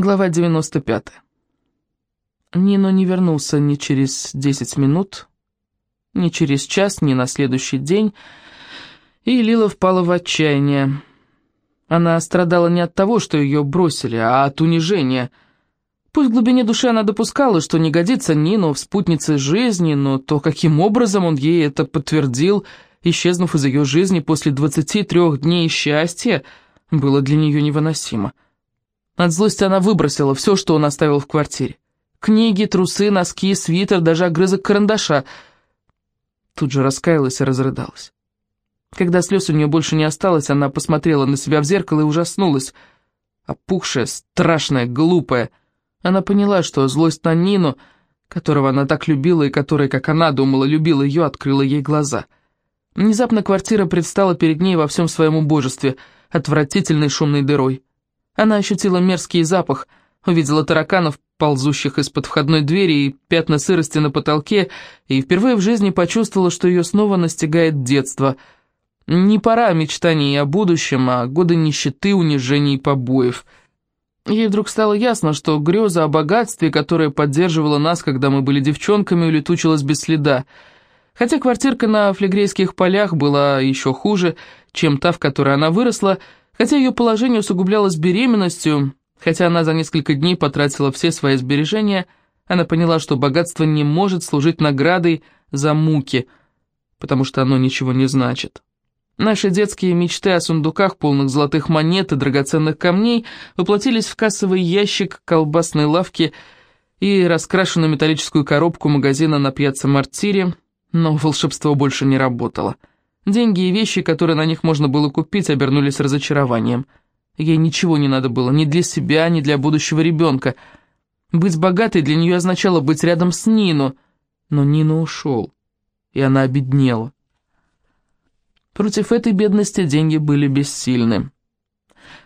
Глава 95. Нино не вернулся ни через 10 минут, ни через час, ни на следующий день, и Лила впала в отчаяние. Она страдала не от того, что ее бросили, а от унижения. Пусть в глубине души она допускала, что не годится Нино в спутнице жизни, но то, каким образом он ей это подтвердил, исчезнув из ее жизни после 23 дней счастья, было для нее невыносимо. От злости она выбросила все, что он оставил в квартире. Книги, трусы, носки, свитер, даже огрызок карандаша. Тут же раскаялась и разрыдалась. Когда слез у нее больше не осталось, она посмотрела на себя в зеркало и ужаснулась. Опухшая, страшная, глупая. Она поняла, что злость на Нину, которого она так любила и которая, как она думала, любила ее, открыла ей глаза. Внезапно квартира предстала перед ней во всем своем убожестве, отвратительной шумной дырой. Она ощутила мерзкий запах, увидела тараканов, ползущих из-под входной двери, и пятна сырости на потолке, и впервые в жизни почувствовала, что ее снова настигает детство. Не пора мечтаний о будущем, а годы нищеты, унижений и побоев. Ей вдруг стало ясно, что греза о богатстве, которое поддерживало нас, когда мы были девчонками, улетучилась без следа. Хотя квартирка на флегрейских полях была еще хуже, чем та, в которой она выросла, Хотя ее положение усугублялось беременностью, хотя она за несколько дней потратила все свои сбережения, она поняла, что богатство не может служить наградой за муки, потому что оно ничего не значит. Наши детские мечты о сундуках, полных золотых монет и драгоценных камней, воплотились в кассовый ящик колбасной лавки и раскрашенную металлическую коробку магазина на пьяцца Мартире, но волшебство больше не работало. Деньги и вещи, которые на них можно было купить, обернулись разочарованием. Ей ничего не надо было, ни для себя, ни для будущего ребенка. Быть богатой для нее означало быть рядом с Нину, но Нина ушел, и она обеднела. Против этой бедности деньги были бессильны.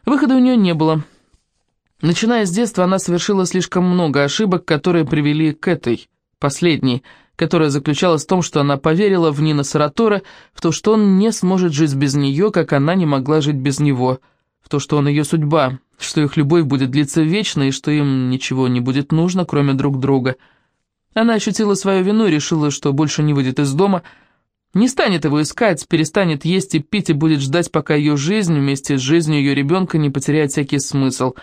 Выхода у нее не было. Начиная с детства, она совершила слишком много ошибок, которые привели к этой, последней, которая заключалась в том, что она поверила в Нина Саратора, в то, что он не сможет жить без нее, как она не могла жить без него, в то, что он ее судьба, что их любовь будет длиться вечно и что им ничего не будет нужно, кроме друг друга. Она ощутила свою вину и решила, что больше не выйдет из дома, не станет его искать, перестанет есть и пить и будет ждать, пока ее жизнь вместе с жизнью ее ребенка не потеряет всякий смысл,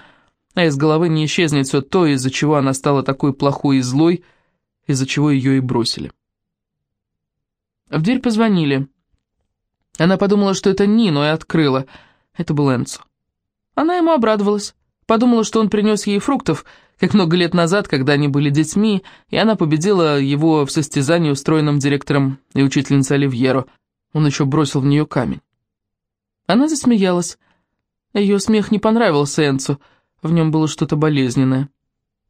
а из головы не исчезнет все то, из-за чего она стала такой плохой и злой, из-за чего ее и бросили. В дверь позвонили. Она подумала, что это Нино, и открыла. Это был Энцо. Она ему обрадовалась. Подумала, что он принес ей фруктов, как много лет назад, когда они были детьми, и она победила его в состязании, устроенном директором и учительницей Оливьеро. Он еще бросил в нее камень. Она засмеялась. Ее смех не понравился Энцу, в нем было что-то болезненное.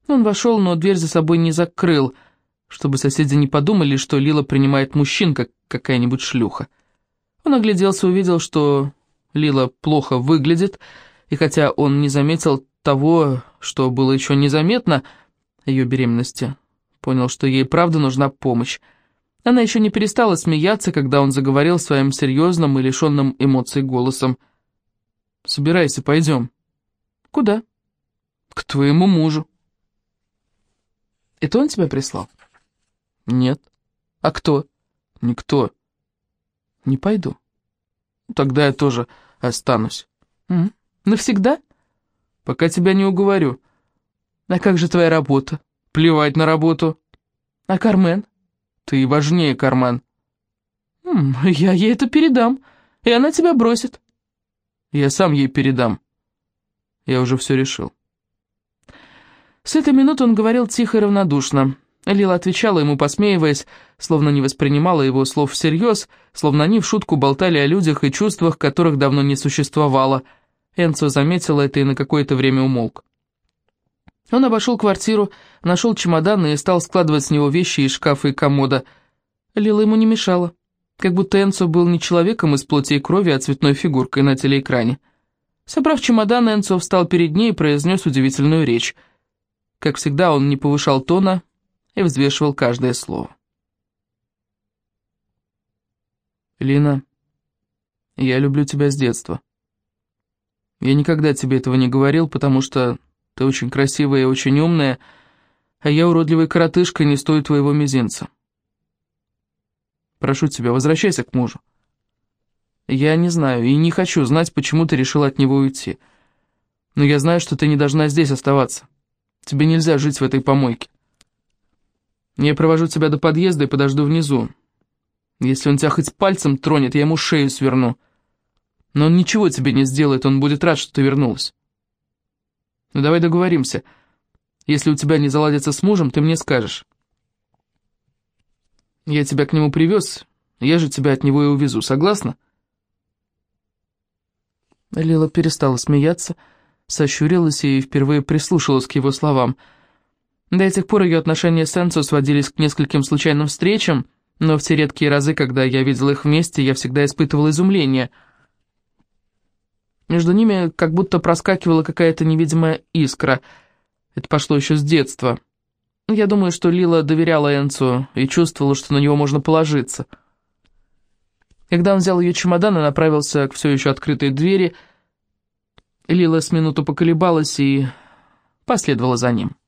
Он вошел, но дверь за собой не закрыл — чтобы соседи не подумали, что Лила принимает мужчин, как какая-нибудь шлюха. Он огляделся, увидел, что Лила плохо выглядит, и хотя он не заметил того, что было еще незаметно, ее беременности, понял, что ей правда нужна помощь. Она еще не перестала смеяться, когда он заговорил своим серьезным и лишенным эмоций голосом. «Собирайся, пойдем». «Куда?» «К твоему мужу». «Это он тебя прислал?» «Нет». «А кто?» «Никто». «Не пойду». «Тогда я тоже останусь». М «Навсегда?» «Пока тебя не уговорю». «А как же твоя работа?» «Плевать на работу». «А Кармен?» «Ты важнее, Кармен». «Я ей это передам, и она тебя бросит». «Я сам ей передам». Я уже все решил. С этой минуты он говорил тихо и равнодушно. Лила отвечала ему, посмеиваясь, словно не воспринимала его слов всерьез, словно они в шутку болтали о людях и чувствах, которых давно не существовало. Энцо заметил это и на какое-то время умолк. Он обошел квартиру, нашел чемодан и стал складывать с него вещи из шкафа и комода. Лила ему не мешала, как будто Энцо был не человеком из плоти и крови, а цветной фигуркой на телеэкране. Собрав чемодан, Энцо встал перед ней и произнес удивительную речь. Как всегда, он не повышал тона, и взвешивал каждое слово. «Лина, я люблю тебя с детства. Я никогда тебе этого не говорил, потому что Ты очень красивая и очень умная, а я уродливый коротышка, не стою твоего мизинца. Прошу тебя, возвращайся к мужу. Я не знаю и не хочу знать, почему ты решила от него уйти. Но я знаю, что ты не должна здесь оставаться. Тебе нельзя жить в этой помойке. Я провожу тебя до подъезда и подожду внизу. Если он тебя хоть пальцем тронет, я ему шею сверну. Но он ничего тебе не сделает, он будет рад, что ты вернулась. Ну давай договоримся. Если у тебя не заладится с мужем, ты мне скажешь. Я тебя к нему привез, я же тебя от него и увезу, согласна?» Лила перестала смеяться, сощурилась и впервые прислушалась к его словам. До этих пор ее отношения с Энцо сводились к нескольким случайным встречам, но в те редкие разы, когда я видел их вместе, я всегда испытывал изумление. Между ними как будто проскакивала какая-то невидимая искра. Это пошло еще с детства. Я думаю, что Лила доверяла Энцу и чувствовала, что на него можно положиться. Когда он взял ее чемодан и направился к все еще открытой двери, Лила с минуту поколебалась и последовала за ним.